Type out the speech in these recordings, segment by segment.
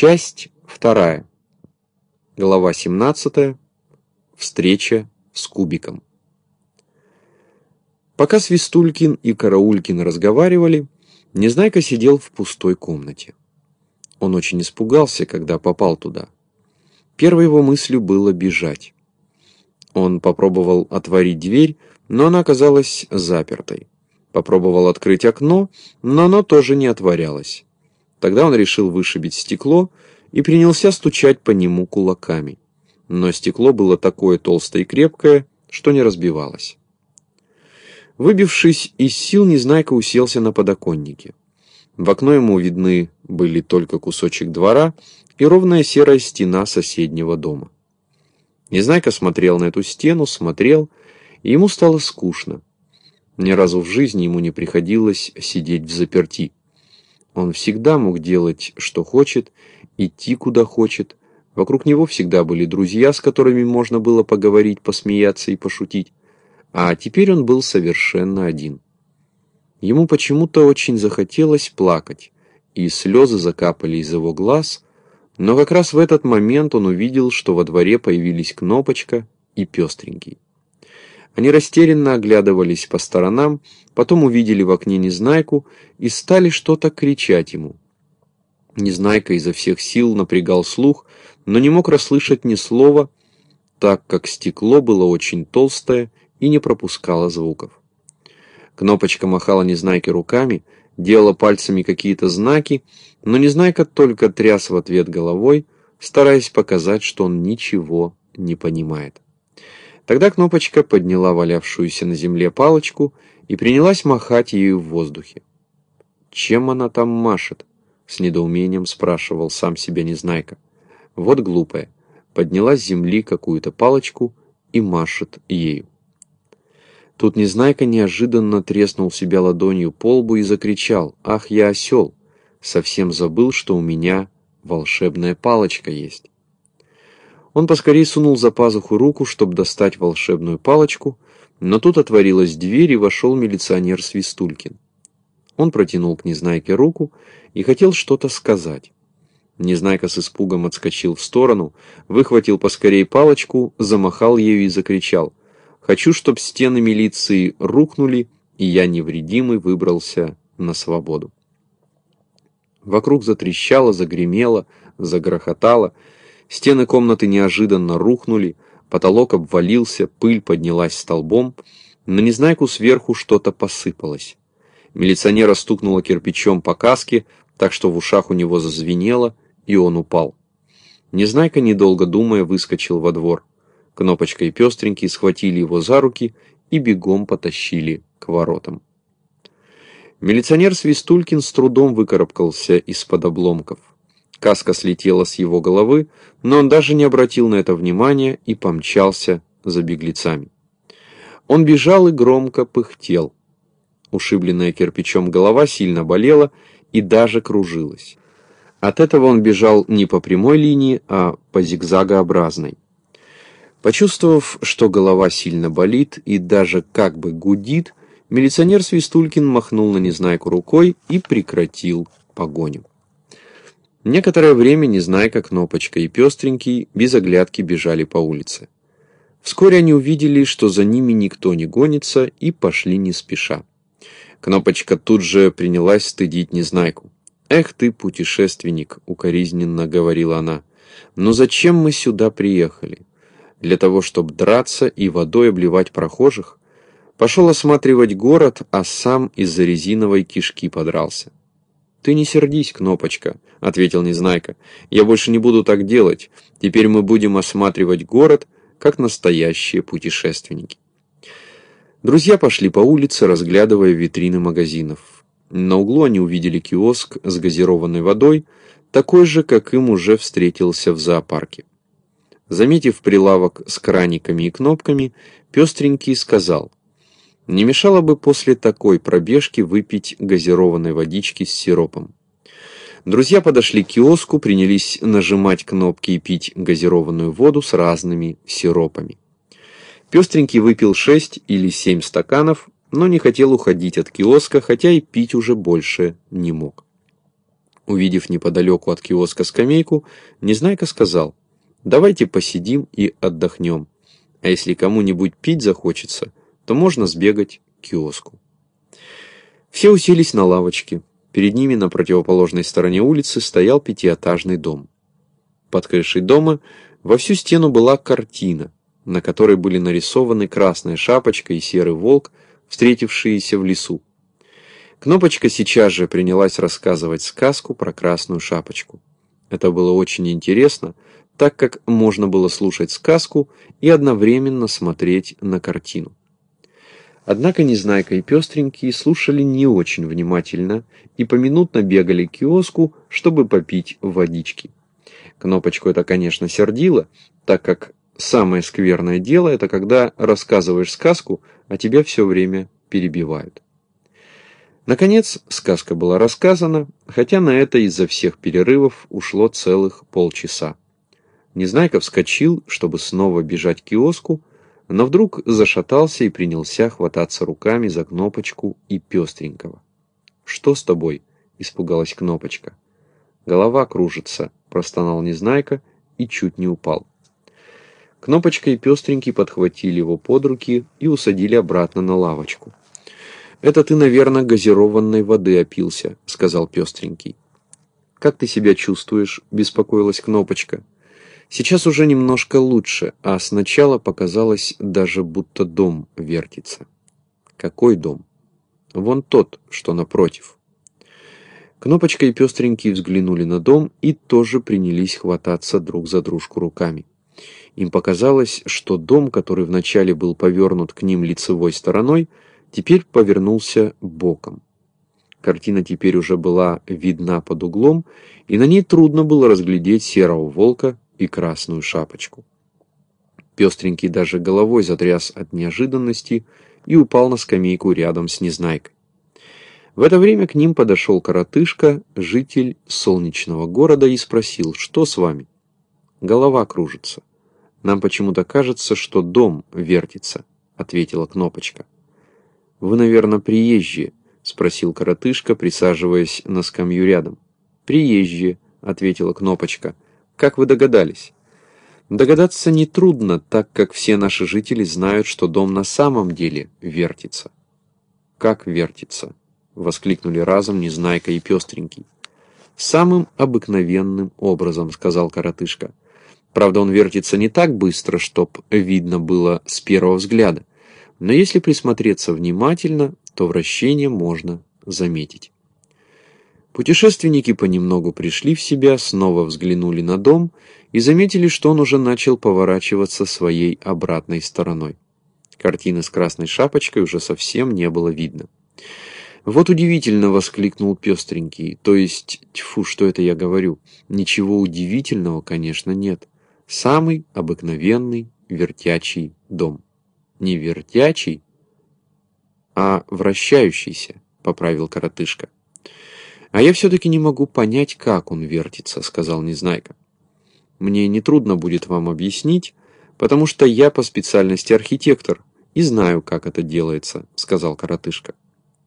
Часть вторая. Глава 17. Встреча с Кубиком. Пока Свистулькин и Караулькин разговаривали, Незнайка сидел в пустой комнате. Он очень испугался, когда попал туда. Первой его мыслью было бежать. Он попробовал отворить дверь, но она оказалась запертой. Попробовал открыть окно, но оно тоже не отворялось. Тогда он решил вышибить стекло и принялся стучать по нему кулаками. Но стекло было такое толстое и крепкое, что не разбивалось. Выбившись из сил, Незнайка уселся на подоконнике. В окно ему видны были только кусочек двора и ровная серая стена соседнего дома. Незнайка смотрел на эту стену, смотрел, и ему стало скучно. Ни разу в жизни ему не приходилось сидеть в заперти. Он всегда мог делать, что хочет, идти, куда хочет. Вокруг него всегда были друзья, с которыми можно было поговорить, посмеяться и пошутить. А теперь он был совершенно один. Ему почему-то очень захотелось плакать, и слезы закапали из его глаз, но как раз в этот момент он увидел, что во дворе появились Кнопочка и Пестренький. Они растерянно оглядывались по сторонам, потом увидели в окне Незнайку и стали что-то кричать ему. Незнайка изо всех сил напрягал слух, но не мог расслышать ни слова, так как стекло было очень толстое и не пропускало звуков. Кнопочка махала Незнайке руками, делала пальцами какие-то знаки, но Незнайка только тряс в ответ головой, стараясь показать, что он ничего не понимает. Тогда Кнопочка подняла валявшуюся на земле палочку и принялась махать ею в воздухе. «Чем она там машет?» — с недоумением спрашивал сам себя Незнайка. «Вот глупая. Подняла с земли какую-то палочку и машет ею». Тут Незнайка неожиданно треснул себя ладонью по лбу и закричал «Ах, я осел! Совсем забыл, что у меня волшебная палочка есть». Он поскорее сунул за пазуху руку, чтобы достать волшебную палочку, но тут отворилась дверь и вошел милиционер Свистулькин. Он протянул к Незнайке руку и хотел что-то сказать. Незнайка с испугом отскочил в сторону, выхватил поскорее палочку, замахал ею и закричал. «Хочу, чтоб стены милиции рухнули, и я невредимый выбрался на свободу». Вокруг затрещало, загремело, загрохотало, Стены комнаты неожиданно рухнули, потолок обвалился, пыль поднялась столбом, на Незнайку сверху что-то посыпалось. Милиционера стукнуло кирпичом по каске, так что в ушах у него зазвенело, и он упал. Незнайка, недолго думая, выскочил во двор. Кнопочка и пестренький схватили его за руки и бегом потащили к воротам. Милиционер Свистулькин с трудом выкарабкался из-под обломков. Каска слетела с его головы, но он даже не обратил на это внимания и помчался за беглецами. Он бежал и громко пыхтел. Ушибленная кирпичом голова сильно болела и даже кружилась. От этого он бежал не по прямой линии, а по зигзагообразной. Почувствовав, что голова сильно болит и даже как бы гудит, милиционер Свистулькин махнул на Незнайку рукой и прекратил погоню. Некоторое время Незнайка, Кнопочка и Пестренький без оглядки бежали по улице. Вскоре они увидели, что за ними никто не гонится, и пошли не спеша. Кнопочка тут же принялась стыдить Незнайку. «Эх ты, путешественник!» — укоризненно говорила она. «Но зачем мы сюда приехали? Для того, чтобы драться и водой обливать прохожих? Пошел осматривать город, а сам из-за резиновой кишки подрался. «Ты не сердись, Кнопочка», — ответил Незнайка. «Я больше не буду так делать. Теперь мы будем осматривать город, как настоящие путешественники». Друзья пошли по улице, разглядывая витрины магазинов. На углу они увидели киоск с газированной водой, такой же, как им уже встретился в зоопарке. Заметив прилавок с краниками и кнопками, пестренький сказал, не мешало бы после такой пробежки выпить газированной водички с сиропом. Друзья подошли к киоску, принялись нажимать кнопки и пить газированную воду с разными сиропами. Пестренький выпил шесть или семь стаканов, но не хотел уходить от киоска, хотя и пить уже больше не мог. Увидев неподалеку от киоска скамейку, Незнайка сказал, «Давайте посидим и отдохнем, а если кому-нибудь пить захочется, то можно сбегать к киоску». Все уселись на лавочке. Перед ними на противоположной стороне улицы стоял пятиэтажный дом. Под крышей дома во всю стену была картина, на которой были нарисованы красная шапочка и серый волк, встретившиеся в лесу. Кнопочка сейчас же принялась рассказывать сказку про красную шапочку. Это было очень интересно, так как можно было слушать сказку и одновременно смотреть на картину. Однако Незнайка и Пестренькие слушали не очень внимательно и поминутно бегали к киоску, чтобы попить водички. Кнопочку это, конечно, сердило, так как самое скверное дело – это когда рассказываешь сказку, а тебя все время перебивают. Наконец, сказка была рассказана, хотя на это из-за всех перерывов ушло целых полчаса. Незнайка вскочил, чтобы снова бежать к киоску, но вдруг зашатался и принялся хвататься руками за Кнопочку и Пестренького. «Что с тобой?» – испугалась Кнопочка. «Голова кружится», – простонал Незнайка и чуть не упал. Кнопочка и Пестренький подхватили его под руки и усадили обратно на лавочку. «Это ты, наверное, газированной воды опился», — сказал пестренький. «Как ты себя чувствуешь?» — беспокоилась Кнопочка. «Сейчас уже немножко лучше, а сначала показалось даже, будто дом вертится». «Какой дом?» «Вон тот, что напротив». Кнопочка и пестренький взглянули на дом и тоже принялись хвататься друг за дружку руками. Им показалось, что дом, который вначале был повернут к ним лицевой стороной, — теперь повернулся боком. Картина теперь уже была видна под углом, и на ней трудно было разглядеть серого волка и красную шапочку. Пестренький даже головой затряс от неожиданности и упал на скамейку рядом с Незнайкой. В это время к ним подошел коротышка, житель солнечного города, и спросил, что с вами? Голова кружится. Нам почему-то кажется, что дом вертится, ответила Кнопочка. «Вы, наверное, приезжие?» — спросил коротышка, присаживаясь на скамью рядом. «Приезжие», — ответила Кнопочка. «Как вы догадались?» Догадаться нетрудно, так как все наши жители знают, что дом на самом деле вертится. «Как вертится?» — воскликнули разом Незнайка и Пестренький. «Самым обыкновенным образом», — сказал коротышка. «Правда, он вертится не так быстро, чтоб видно было с первого взгляда но если присмотреться внимательно, то вращение можно заметить. Путешественники понемногу пришли в себя, снова взглянули на дом и заметили, что он уже начал поворачиваться своей обратной стороной. Картины с красной шапочкой уже совсем не было видно. «Вот удивительно!» — воскликнул пестренький. «То есть, тьфу, что это я говорю? Ничего удивительного, конечно, нет. Самый обыкновенный вертячий дом» не вертячий, а вращающийся, поправил коротышка. А я все-таки не могу понять, как он вертится, сказал Незнайка. Мне нетрудно будет вам объяснить, потому что я по специальности архитектор и знаю, как это делается, сказал коротышка.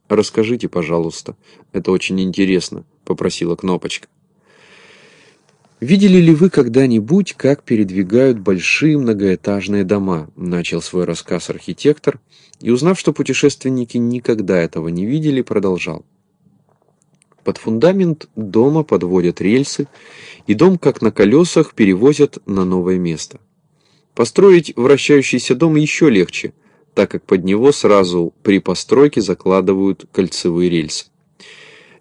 Расскажите, пожалуйста, это очень интересно, попросила Кнопочка. «Видели ли вы когда-нибудь, как передвигают большие многоэтажные дома?» – начал свой рассказ архитектор, и, узнав, что путешественники никогда этого не видели, продолжал. Под фундамент дома подводят рельсы, и дом, как на колесах, перевозят на новое место. Построить вращающийся дом еще легче, так как под него сразу при постройке закладывают кольцевые рельсы.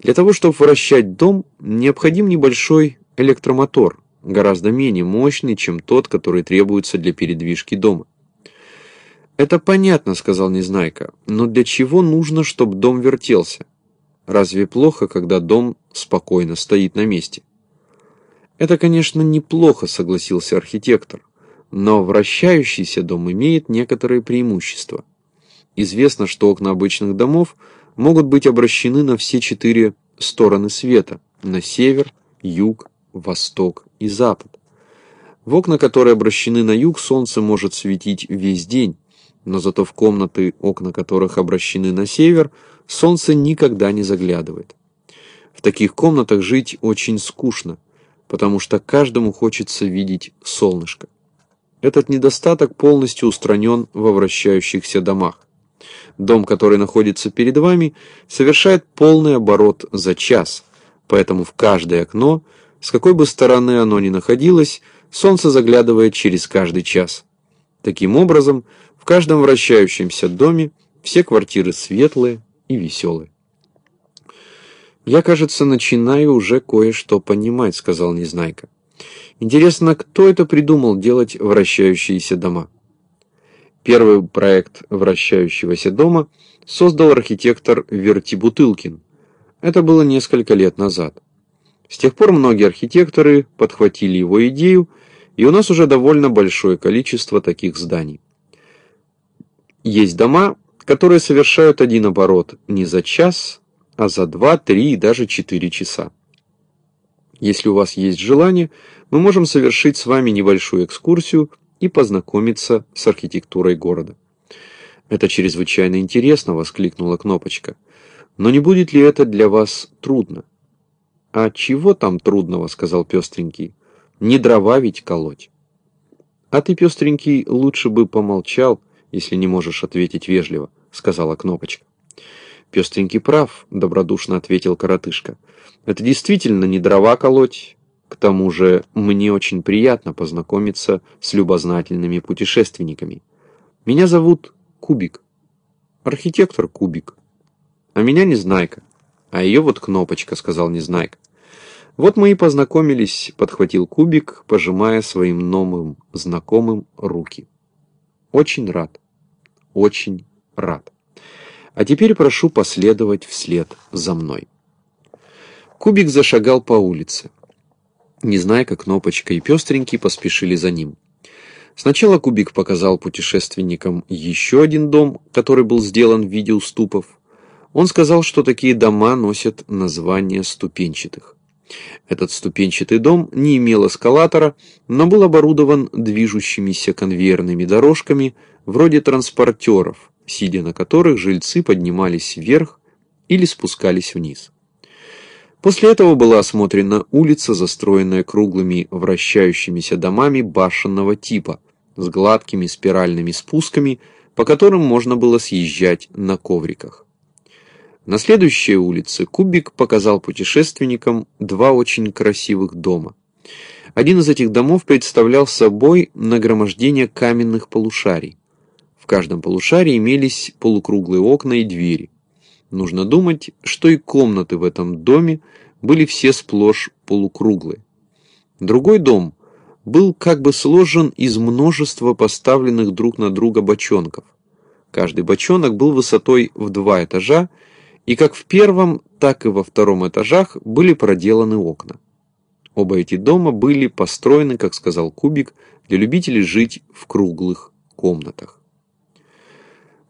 Для того, чтобы вращать дом, необходим небольшой электромотор, гораздо менее мощный, чем тот, который требуется для передвижки дома. «Это понятно», — сказал Незнайка, — «но для чего нужно, чтобы дом вертелся? Разве плохо, когда дом спокойно стоит на месте?» «Это, конечно, неплохо», — согласился архитектор, «но вращающийся дом имеет некоторые преимущества. Известно, что окна обычных домов могут быть обращены на все четыре стороны света, на север, юг, восток и запад. В окна, которые обращены на юг, солнце может светить весь день, но зато в комнаты, окна которых обращены на север, солнце никогда не заглядывает. В таких комнатах жить очень скучно, потому что каждому хочется видеть солнышко. Этот недостаток полностью устранен во вращающихся домах. Дом, который находится перед вами, совершает полный оборот за час, поэтому в каждое окно, с какой бы стороны оно ни находилось, солнце заглядывает через каждый час. Таким образом, в каждом вращающемся доме все квартиры светлые и веселые. «Я, кажется, начинаю уже кое-что понимать», — сказал Незнайка. «Интересно, кто это придумал делать вращающиеся дома?» Первый проект вращающегося дома создал архитектор Вертибутылкин. Это было несколько лет назад. С тех пор многие архитекторы подхватили его идею, и у нас уже довольно большое количество таких зданий. Есть дома, которые совершают один оборот не за час, а за два, три и даже четыре часа. Если у вас есть желание, мы можем совершить с вами небольшую экскурсию и познакомиться с архитектурой города. «Это чрезвычайно интересно!» — воскликнула Кнопочка. «Но не будет ли это для вас трудно?» «А чего там трудного?» — сказал Пестренький. «Не дрова ведь колоть». «А ты, Пестренький, лучше бы помолчал, если не можешь ответить вежливо», — сказала Кнопочка. «Пестренький прав», — добродушно ответил Коротышка. «Это действительно не дрова колоть, к тому же мне очень приятно познакомиться с любознательными путешественниками. Меня зовут Кубик. Архитектор Кубик. А меня Незнайка. А ее вот Кнопочка, сказал Незнайка. Вот мы и познакомились, подхватил Кубик, пожимая своим новым знакомым руки. Очень рад. Очень рад. А теперь прошу последовать вслед за мной. Кубик зашагал по улице. Не зная, как Кнопочка и Пестренький поспешили за ним. Сначала Кубик показал путешественникам еще один дом, который был сделан в виде уступов. Он сказал, что такие дома носят название ступенчатых. Этот ступенчатый дом не имел эскалатора, но был оборудован движущимися конвейерными дорожками, вроде транспортеров, сидя на которых жильцы поднимались вверх или спускались вниз. После этого была осмотрена улица, застроенная круглыми вращающимися домами башенного типа, с гладкими спиральными спусками, по которым можно было съезжать на ковриках. На следующей улице Кубик показал путешественникам два очень красивых дома. Один из этих домов представлял собой нагромождение каменных полушарий. В каждом полушарии имелись полукруглые окна и двери. Нужно думать, что и комнаты в этом доме были все сплошь полукруглые. Другой дом был как бы сложен из множества поставленных друг на друга бочонков. Каждый бочонок был высотой в два этажа, и как в первом, так и во втором этажах были проделаны окна. Оба эти дома были построены, как сказал Кубик, для любителей жить в круглых комнатах.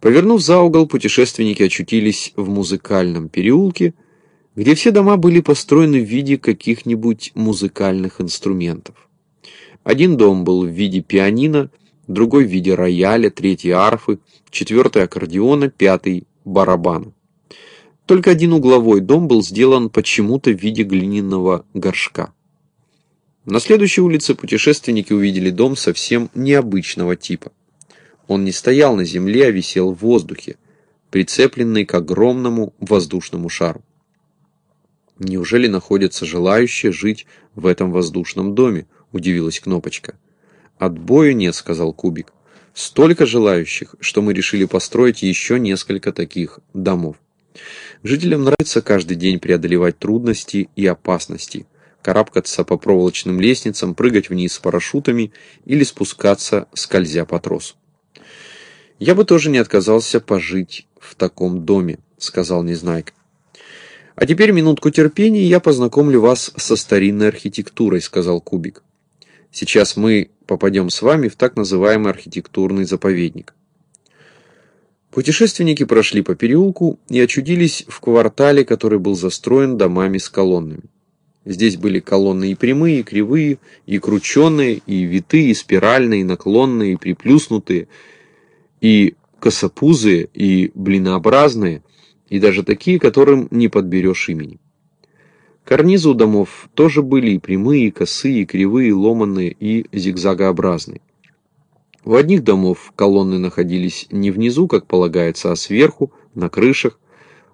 Повернув за угол, путешественники очутились в музыкальном переулке, где все дома были построены в виде каких-нибудь музыкальных инструментов. Один дом был в виде пианино, другой в виде рояля, третий арфы, четвертый аккордеона, пятый барабана. Только один угловой дом был сделан почему-то в виде глиняного горшка. На следующей улице путешественники увидели дом совсем необычного типа. Он не стоял на земле, а висел в воздухе, прицепленный к огромному воздушному шару. Неужели находятся желающие жить в этом воздушном доме? Удивилась Кнопочка. Отбою нет, сказал Кубик. Столько желающих, что мы решили построить еще несколько таких домов. Жителям нравится каждый день преодолевать трудности и опасности, карабкаться по проволочным лестницам, прыгать вниз с парашютами или спускаться, скользя по тросу. «Я бы тоже не отказался пожить в таком доме», — сказал Незнайка. «А теперь минутку терпения, я познакомлю вас со старинной архитектурой», — сказал Кубик. «Сейчас мы попадем с вами в так называемый архитектурный заповедник». Путешественники прошли по переулку и очутились в квартале, который был застроен домами с колоннами. Здесь были колонны и прямые, и кривые, и крученные, и витые, и спиральные, и наклонные, и приплюснутые — и косопузые, и блинообразные, и даже такие, которым не подберешь имени. Карнизы у домов тоже были и прямые, и косые, и кривые, и ломанные, и зигзагообразные. У одних домов колонны находились не внизу, как полагается, а сверху, на крышах.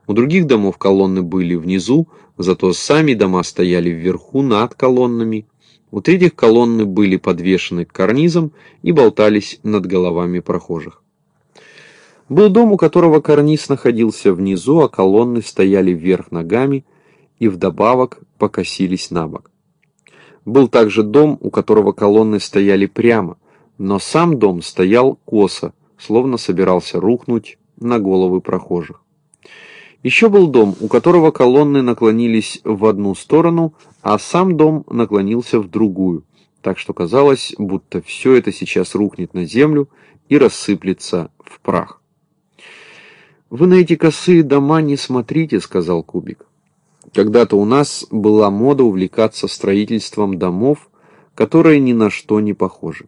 У других домов колонны были внизу, зато сами дома стояли вверху над колоннами. У третьих колонны были подвешены к карнизам и болтались над головами прохожих. Был дом, у которого карниз находился внизу, а колонны стояли вверх ногами и вдобавок покосились на бок. Был также дом, у которого колонны стояли прямо, но сам дом стоял косо, словно собирался рухнуть на головы прохожих. Еще был дом, у которого колонны наклонились в одну сторону, а сам дом наклонился в другую, так что казалось, будто все это сейчас рухнет на землю и рассыплется в прах. «Вы на эти косые дома не смотрите», — сказал Кубик. «Когда-то у нас была мода увлекаться строительством домов, которые ни на что не похожи.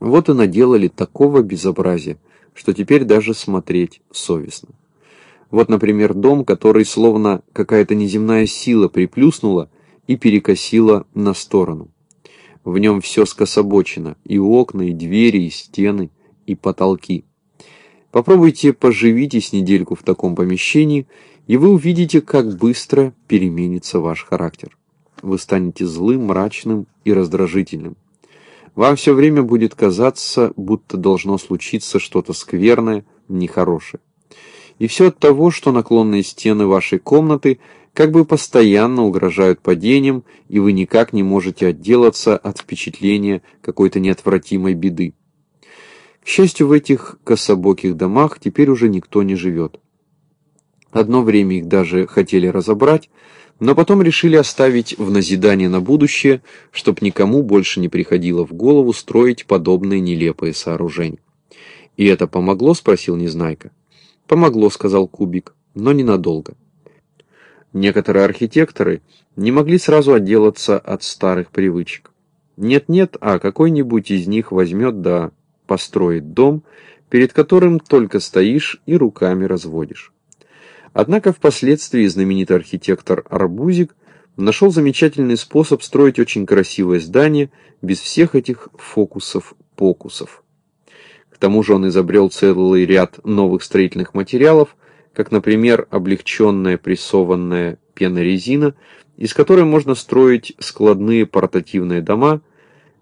Вот и наделали такого безобразия, что теперь даже смотреть совестно. Вот, например, дом, который словно какая-то неземная сила приплюснула и перекосила на сторону. В нем все скособочено, и окна, и двери, и стены, и потолки. Попробуйте поживитесь недельку в таком помещении, и вы увидите, как быстро переменится ваш характер. Вы станете злым, мрачным и раздражительным. Вам все время будет казаться, будто должно случиться что-то скверное, нехорошее. И все от того, что наклонные стены вашей комнаты как бы постоянно угрожают падением, и вы никак не можете отделаться от впечатления какой-то неотвратимой беды. К счастью, в этих кособоких домах теперь уже никто не живет. Одно время их даже хотели разобрать, но потом решили оставить в назидание на будущее, чтоб никому больше не приходило в голову строить подобные нелепые сооружения. «И это помогло?» – спросил Незнайка. «Помогло», — сказал Кубик, — «но ненадолго». Некоторые архитекторы не могли сразу отделаться от старых привычек. Нет-нет, а какой-нибудь из них возьмет да построит дом, перед которым только стоишь и руками разводишь. Однако впоследствии знаменитый архитектор Арбузик нашел замечательный способ строить очень красивое здание без всех этих фокусов-покусов. К тому же он изобрел целый ряд новых строительных материалов, как, например, облегченная прессованная пенорезина, из которой можно строить складные портативные дома,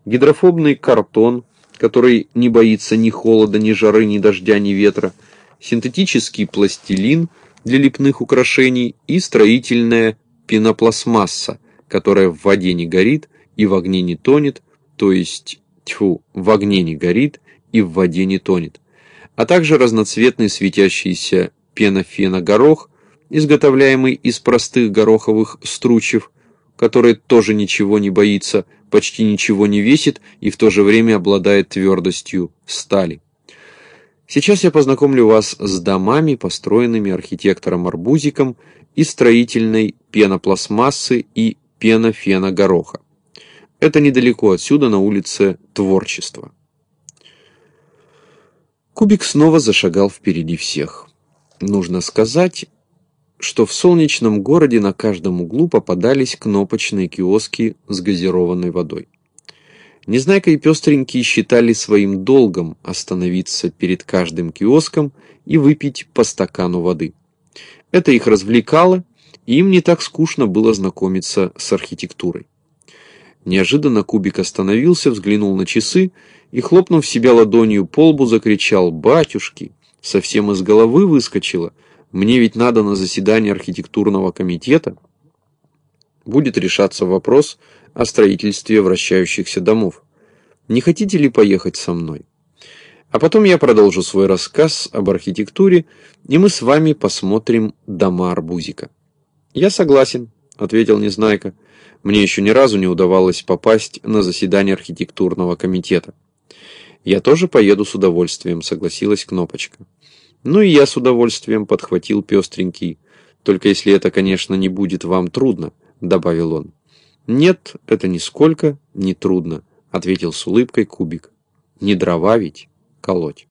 гидрофобный картон, который не боится ни холода, ни жары, ни дождя, ни ветра, синтетический пластилин для лепных украшений и строительная пенопластмасса, которая в воде не горит и в огне не тонет, то есть, тьфу, в огне не горит и в воде не тонет, а также разноцветный светящийся пенофеногорох, изготовляемый из простых гороховых стручев, который тоже ничего не боится, почти ничего не весит и в то же время обладает твердостью стали. Сейчас я познакомлю вас с домами, построенными архитектором Арбузиком из строительной пенопластмассы и пенофеногороха. Это недалеко отсюда, на улице Творчества. Кубик снова зашагал впереди всех. Нужно сказать, что в солнечном городе на каждом углу попадались кнопочные киоски с газированной водой. Незнайка и пестренькие считали своим долгом остановиться перед каждым киоском и выпить по стакану воды. Это их развлекало, и им не так скучно было знакомиться с архитектурой. Неожиданно Кубик остановился, взглянул на часы и, хлопнув себя ладонью по лбу, закричал «Батюшки!» Совсем из головы выскочило. Мне ведь надо на заседание архитектурного комитета. Будет решаться вопрос о строительстве вращающихся домов. Не хотите ли поехать со мной? А потом я продолжу свой рассказ об архитектуре, и мы с вами посмотрим дома Арбузика. Я согласен, ответил Незнайка. Мне еще ни разу не удавалось попасть на заседание архитектурного комитета. «Я тоже поеду с удовольствием», — согласилась Кнопочка. «Ну и я с удовольствием», — подхватил пестренький. «Только если это, конечно, не будет вам трудно», — добавил он. «Нет, это нисколько не трудно», — ответил с улыбкой Кубик. «Не дрова ведь колоть».